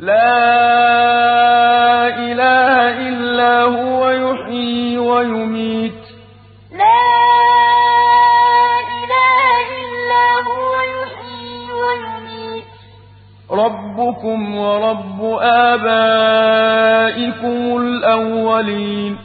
لا إله إلا هو يحيي ويميت. لا إله إلا هو يحيي ويميت. ربكم ورب آبائكم الأولين.